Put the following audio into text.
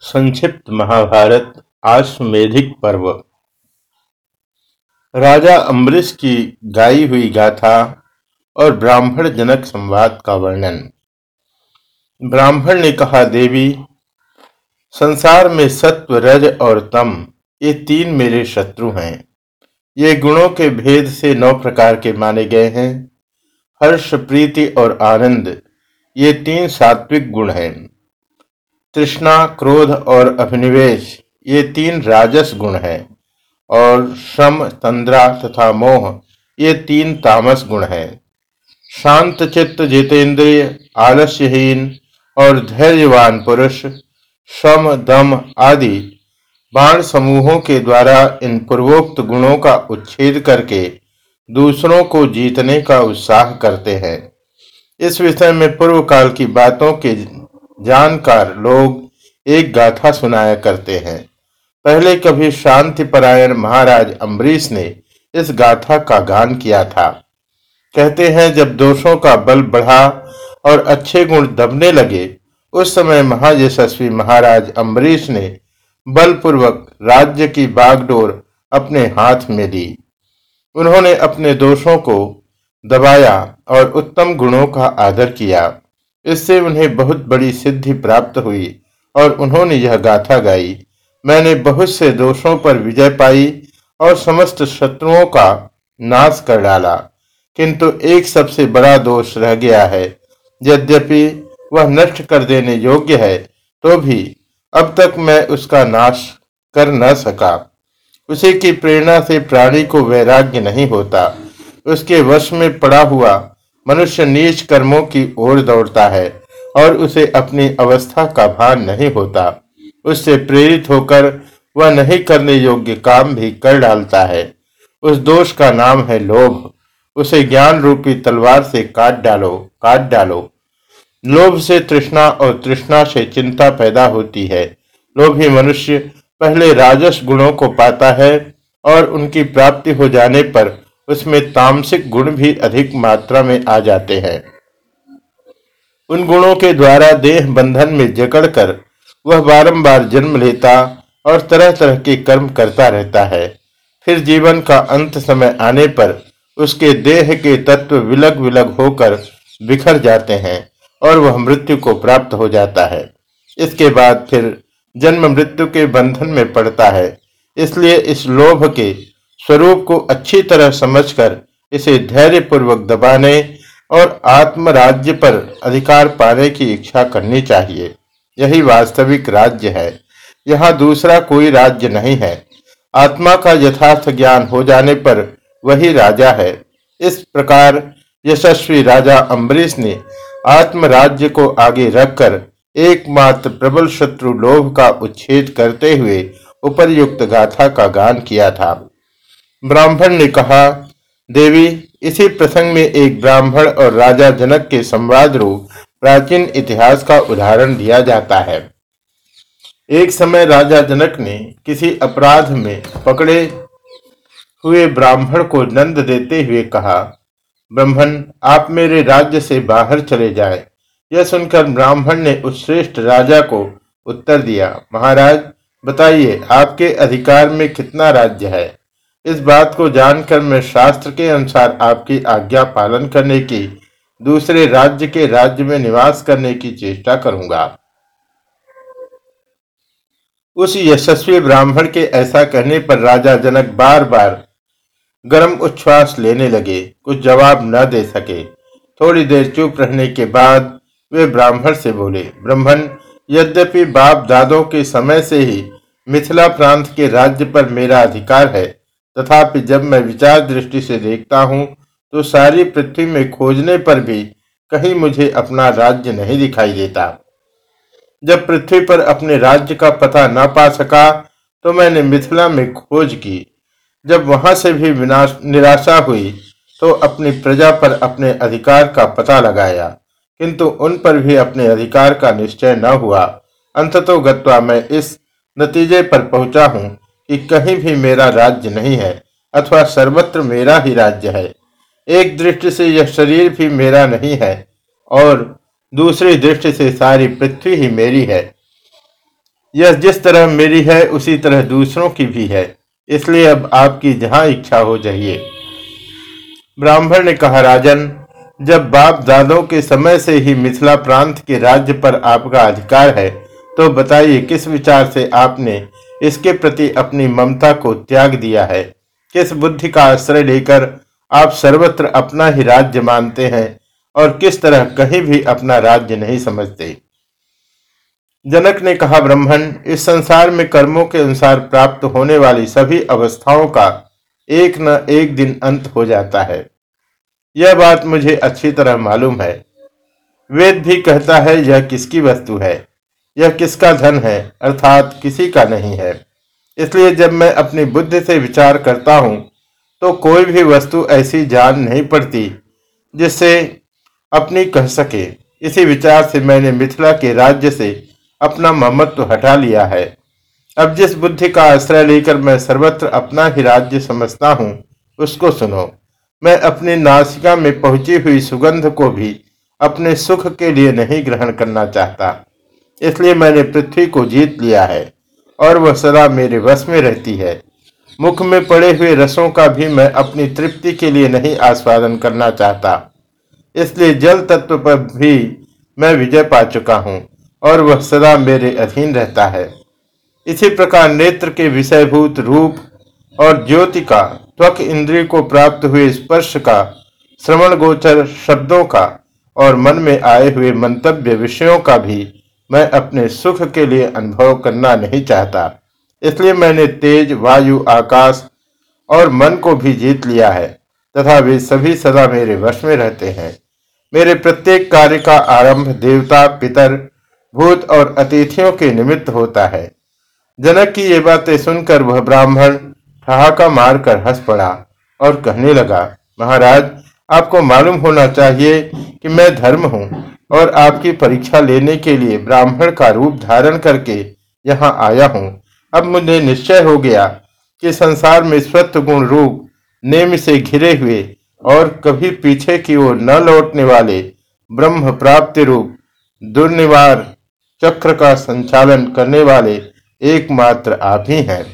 संक्षिप्त महाभारत आश्वेधिक पर्व। राजा अम्बरीश की गाई हुई गाथा और ब्राह्मण जनक संवाद का वर्णन। ब्राह्मण ने कहा, देवी, संसार में सत्व, रज और तम, ये तीन मेरे शत्रु हैं। ये गुणों के भेद से नौ प्रकार के माने गए हैं। हर्ष, प्रीति और आनंद, ये तीन सात्विक गुण हैं। तृष्णा, क्रोध और अभिनिवेश, ये तीन राजस गुण हैं। और श्रम, तंद्रा तथा मोह, ये तीन तामस गुण हैं। शांत चित्त जितेंद्रिय, आलस्यहीन और धैर्यवान पुरुष, श्रम, दम आदि बाण समूहों के द्वारा इन पूर्वोक्त गुणों का उच्छेद करके दूसरों को जीतने का उत्साह करते हैं। इस विषय में पूर्व काल की बातों के जानकार लोग एक गाथा सुनाया करते हैं। पहले कभी शांति परायण महाराज अम्बरीश ने इस गाथा का गान किया था। कहते हैं, जब दोषों का बल बढ़ा और अच्छे गुण दबने लगे, उस समय महायशस्वी महाराज अम्बरीश ने बलपूर्वक राज्य की बागडोर अपने हाथ में ली। उन्होंने अपने दोषों को दबाया और उत्तम गुणों का आदर किया। इससे उन्हें बहुत बड़ी सिद्धि प्राप्त हुई और उन्होंने यह गाथा गाई। मैंने बहुत से दोषों पर विजय पाई और समस्त शत्रुओं का नाश कर डाला। किंतु एक सबसे बड़ा दोष रह गया है। यद्यपि वह नष्ट कर देने योग्य है तो भी अब तक मैं उसका नाश कर न सका। उसी की प्रेरणा से प्राणी को वैराग्य नहीं होता। उसके वश में पड़ा हुआ मनुष्य नीच कर्मों की ओर दौड़ता है और उसे अपनी अवस्था का भान नहीं होता। उससे प्रेरित होकर वह नहीं करने योग्य काम भी कर डालता है। उस दोष का नाम है लोभ। उसे ज्ञान रूपी तलवार से काट डालो काट डालो। लोभ से तृष्णा और तृष्णा से चिंता पैदा होती है। लोभी मनुष्य पहले राजस गुणों को पाता है और उनकी प्राप्ति हो जाने पर उसमें तामसिक गुण भी अधिक मात्रा में आ जाते हैं। उन गुणों के द्वारा देह बंधन में जकड़कर वह बारंबार जन्म लेता और तरह तरह के कर्म करता रहता है। फिर जीवन का अंत समय आने पर उसके देह के तत्व विलग विलग होकर बिखर जाते हैं और वह मृत्यु को प्राप्त हो जाता है। इसके बाद फिर जन्म मृत्यु के बंधन में पड़ता है। इसलिए इस लोभ के स्वरूप को अच्छी तरह समझकर इसे धैर्य पूर्वक दबाने और आत्मराज्य पर अधिकार पाने की इच्छा करनी चाहिए। यही वास्तविक राज्य है। यहाँ दूसरा कोई राज्य नहीं है। आत्मा का यथार्थ ज्ञान हो जाने पर वही राजा है। इस प्रकार यशस्वी राजा अम्बरीश ने आत्मराज्य को आगे रखकर एकमात्र प्रबल शत्रु लोभ का उच्छेद करते हुए उपरयुक्त गाथा का गान किया था। ब्राह्मण ने कहा, देवी, इसी प्रसंग में एक ब्राह्मण और राजा जनक के संवाद रूप प्राचीन इतिहास का उदाहरण दिया जाता है। एक समय राजा जनक ने किसी अपराध में पकड़े हुए ब्राह्मण को नंद देते हुए कहा, ब्राह्मण, आप मेरे राज्य से बाहर चले जाए। यह सुनकर ब्राह्मण ने उस श्रेष्ठ राजा को उत्तर दिया, महाराज, बताइए, आपके अधिकार में कितना राज्य है? इस बात को जानकर मैं शास्त्र के अनुसार आपकी आज्ञा पालन करने की, दूसरे राज्य के राज्य में निवास करने की चेष्टा करूँगा। उस यशस्वी ब्राह्मण के ऐसा कहने पर राजा जनक बार बार गर्म उच्छ्वास लेने लगे, कुछ जवाब न दे सके। थोड़ी देर चुप रहने के बाद वे ब्राह्मण से बोले, ब्राह्मण, यद्यपि बाप दादों के समय से ही मिथिला प्रांत के राज्य पर मेरा अधिकार है तथापि जब मैं विचार दृष्टि से देखता हूँ तो सारी पृथ्वी में खोजने पर भी कहीं मुझे अपना राज्य नहीं दिखाई देता। जब पृथ्वी पर अपने राज्य का पता न पा सका तो मैंने मिथिला में खोज की। जब वहाँ से भी विनाश, निराशा हुई तो अपनी प्रजा पर अपने अधिकार का पता लगाया। किंतु उन पर भी अपने अधिकार का निश्चय न हुआ। अंततो गत्वा मैं इस नतीजे पर पहुँचा हूँ कि कहीं भी मेरा राज्य नहीं है, अथवा सर्वत्र मेरा ही राज्य है। एक दृष्टि से यह शरीर भी मेरा नहीं है, और दूसरी दृष्टि से सारी पृथ्वी ही मेरी है। यह जिस तरह मेरी है, उसी तरह दूसरों की भी है। इसलिए अब आपकी जहाँ इच्छा हो जाइए। ब्राह्मण ने कहा, राजन, जब बाप दादों के समय से ही मिथिला प्रांत के राज्य पर आपका अधिकार है तो बताइए किस विचार से आपने इसके प्रति अपनी ममता को त्याग दिया है। किस बुद्धि का आश्रय लेकर आप सर्वत्र अपना ही राज्य मानते हैं और किस तरह कहीं भी अपना राज्य नहीं समझते? जनक ने कहा, ब्रह्मण, इस संसार में कर्मों के अनुसार प्राप्त होने वाली सभी अवस्थाओं का एक न एक दिन अंत हो जाता है। यह बात मुझे अच्छी तरह मालूम है। वेद भी कहता है, यह किसकी वस्तु है? यह किसका धन है, अर्थात किसी का नहीं है। इसलिए जब मैं अपनी बुद्धि से विचार करता हूँ तो कोई भी वस्तु ऐसी जान नहीं पड़ती, जिससे अपनी कह सके। इसी विचार से मैंने मिथिला के राज्य से अपना ममत्व हटा लिया है। अब जिस बुद्धि का आश्रय लेकर मैं सर्वत्र अपना ही राज्य समझता हूँ, उसको सुनो। मैं अपनी नासिका में पहुँची हुई सुगंध को भी अपने सुख के लिए नहीं ग्रहण करना चाहता। इसलिए मैंने पृथ्वी को जीत लिया है, और वह सदा मेरे वश में रहती है। मुख में पड़े हुए रसों का भी मैं अपनी तृप्ति के लिए नहीं आस्वादन करना चाहता। इसलिए जल तत्व पर भी मैं विजय पा चुका हूँ, और वह सदा मेरे अधीन रहता है। इसी प्रकार नेत्र के विषयभूत रूप और ज्योति का, त्वक इंद्रिय को प्राप्त हुए स्पर्श का, श्रवण गोचर शब्दों का, और मन में आए हुए मंतव्य विषयों का भी मैं अपने सुख के लिए अनुभव करना नहीं चाहता। इसलिए मैंने तेज, वायु, आकाश और मन को भी जीत लिया है, तथा वे सभी सदा मेरे वश में रहते हैं। मेरे प्रत्येक कार्य का आरंभ देवता, पितर, भूत और अतिथियों के निमित्त होता है। जनक की ये बातें सुनकर वह ब्राह्मण ठहाका मारकर हंस पड़ा और कहने लगा, महाराज, आपको मालूम होना चाहिए कि मैं धर्म हूँ और आपकी परीक्षा लेने के लिए ब्राह्मण का रूप धारण करके यहाँ आया हूँ। अब मुझे निश्चय हो गया कि संसार में स्वत्व गुण रूप नेम से घिरे हुए और कभी पीछे की ओर न लौटने वाले ब्रह्म प्राप्ति रूप दुर्निवार चक्र का संचालन करने वाले एकमात्र आप ही हैं।